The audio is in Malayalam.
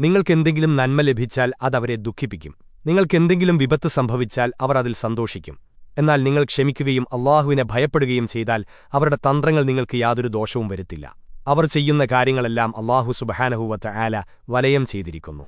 നിങ്ങൾക്കെന്തെങ്കിലും നന്മ ലഭിച്ചാൽ അതവരെ ദുഃഖിപ്പിക്കും. നിങ്ങൾക്കെന്തെങ്കിലും വിപത്ത് സംഭവിച്ചാൽ അവർ അതിൽ സന്തോഷിക്കും. എന്നാൽ നിങ്ങൾ ക്ഷമിക്കുകയും അള്ളാഹുവിനെ ഭയപ്പെടുകയും ചെയ്താൽ അവരുടെ തന്ത്രങ്ങൾ നിങ്ങൾക്ക് യാതൊരു ദോഷവും വരുത്തില്ല. അവർ ചെയ്യുന്ന കാര്യങ്ങളെല്ലാം അള്ളാഹു സുബഹാനഹുവത്ത ആല വലയം ചെയ്തിരിക്കുന്നു.